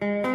Bye.